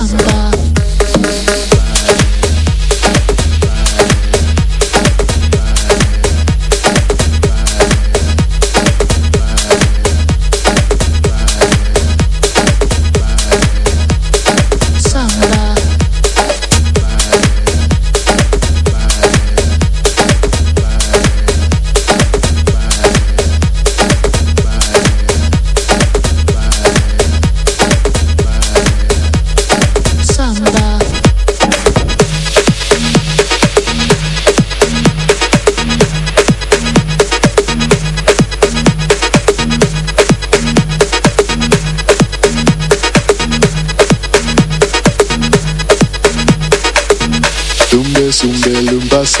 怎么？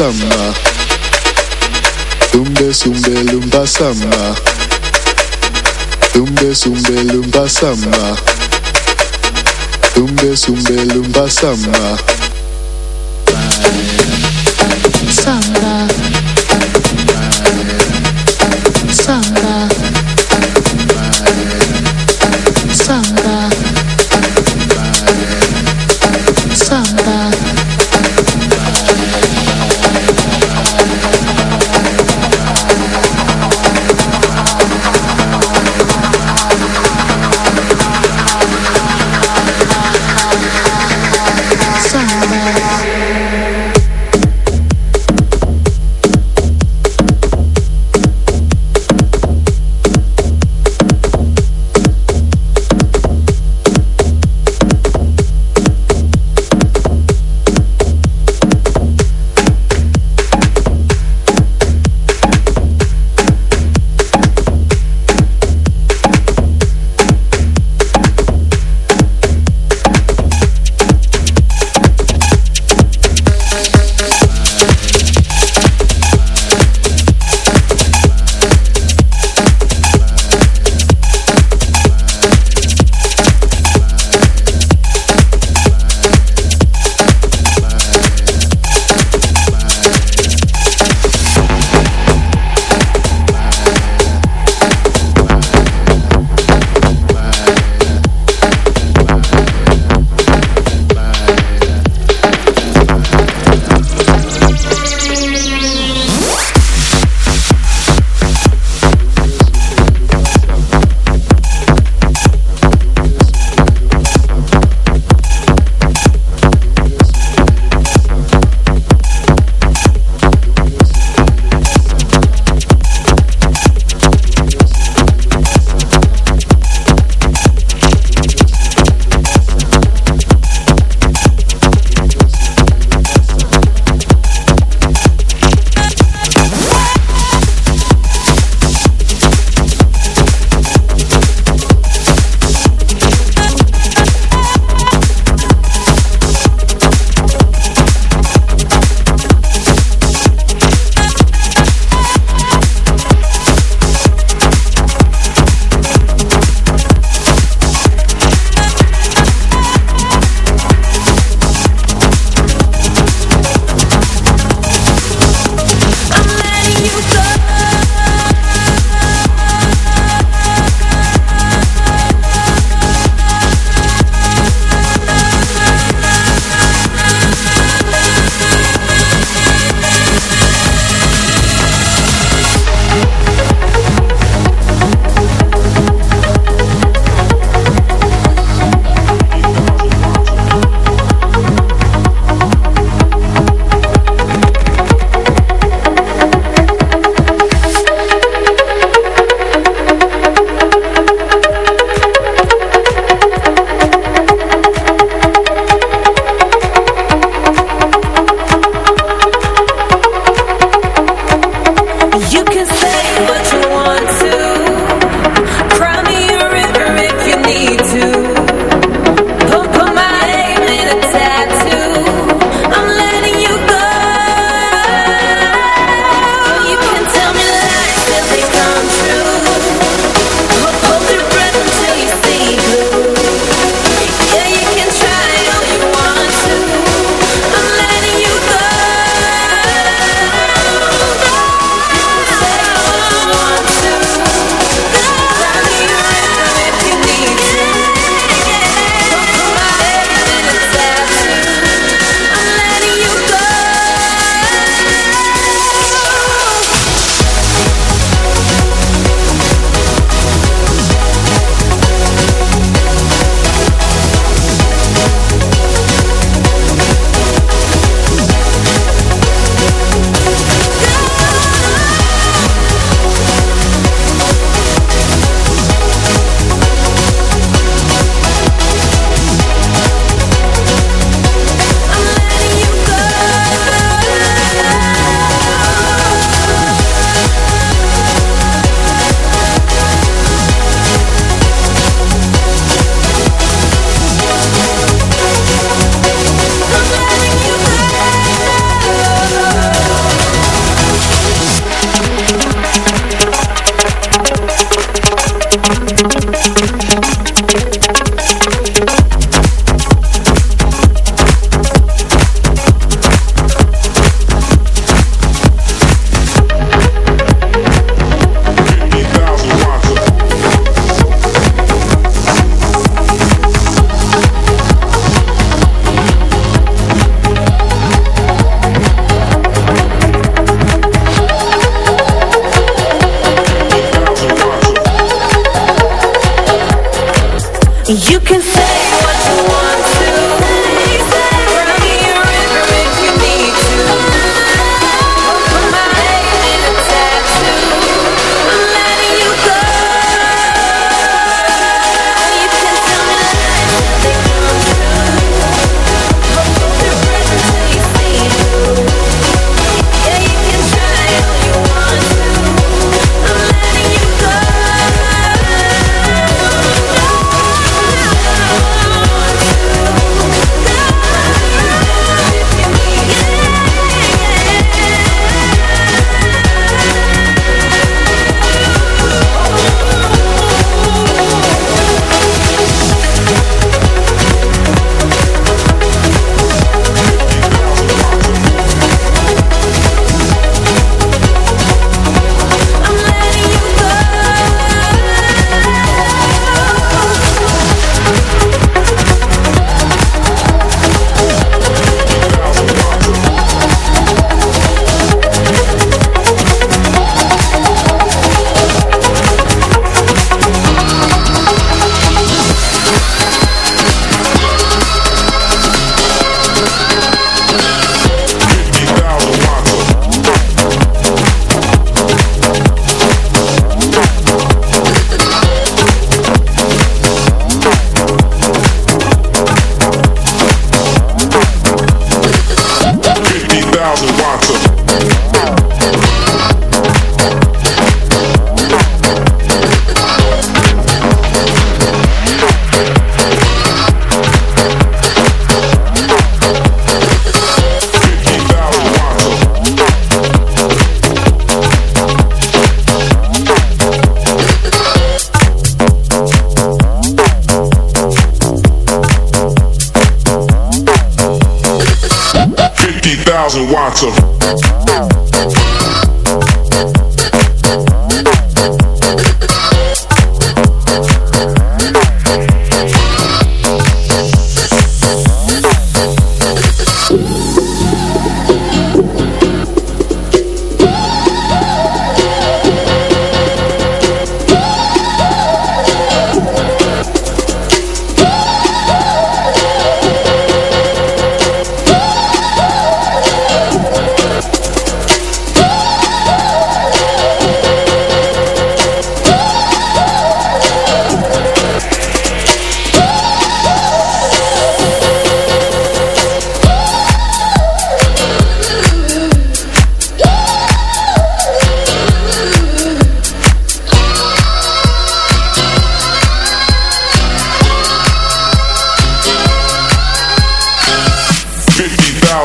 Lumba samba. Lumbe sumbe lumba samba. Lumbe sumbe lumba samba. Lumbe sumbe lumba samba,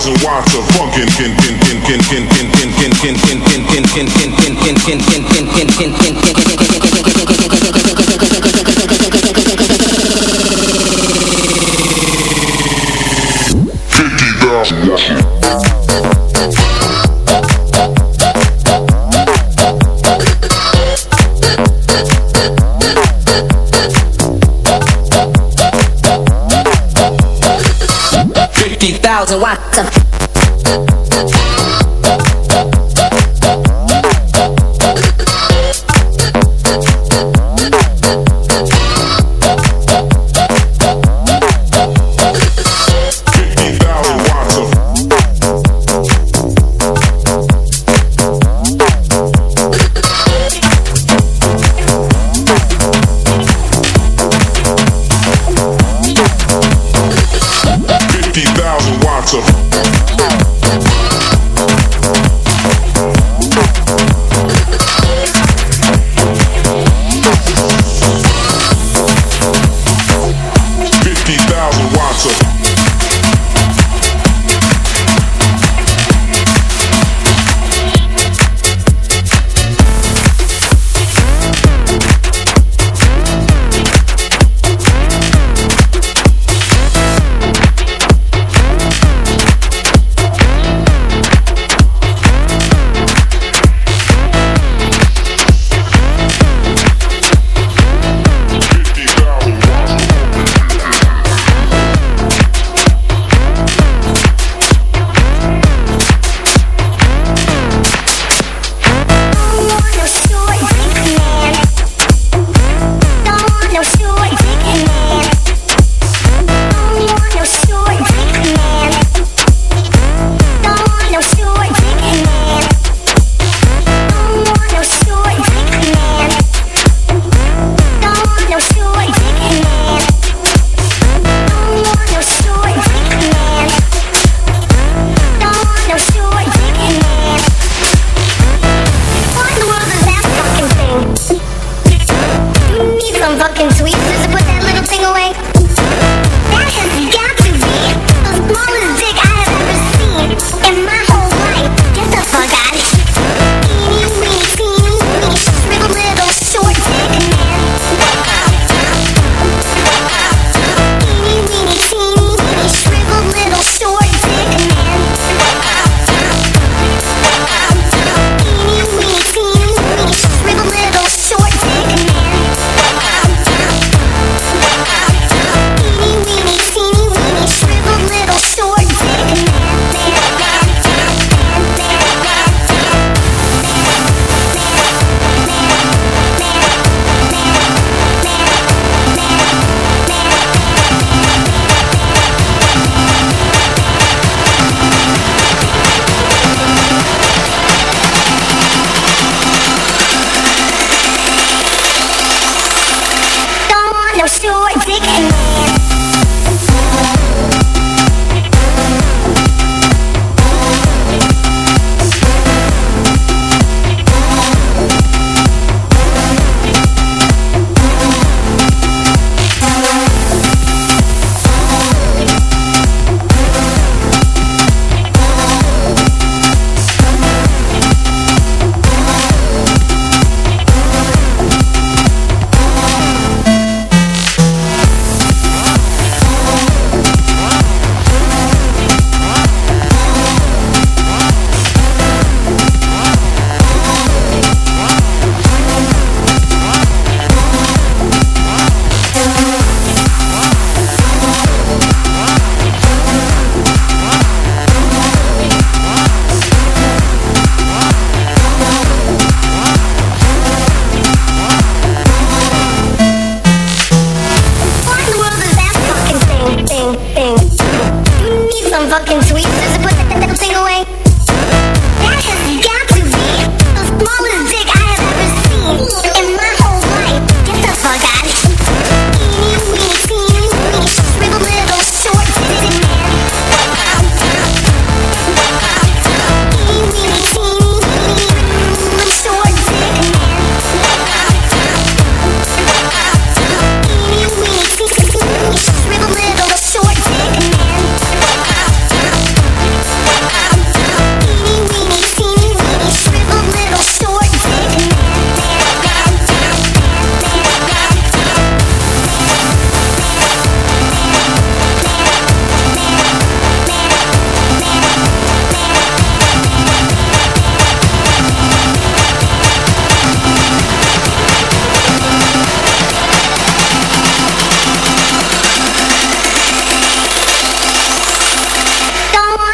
and watch a funkin' can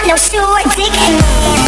no short dick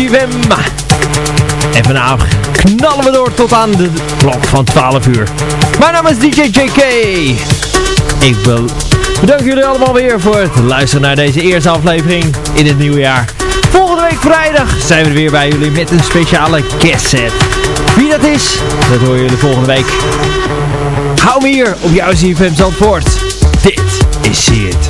CFM. En vanavond knallen we door tot aan de klok van 12 uur. Mijn naam is DJ JK. Ik wil bedanken jullie allemaal weer voor het luisteren naar deze eerste aflevering in het nieuwe jaar. Volgende week vrijdag zijn we er weer bij jullie met een speciale guest set. Wie dat is, dat horen jullie volgende week. Hou me hier op jouw CFM Zandvoort. Dit is See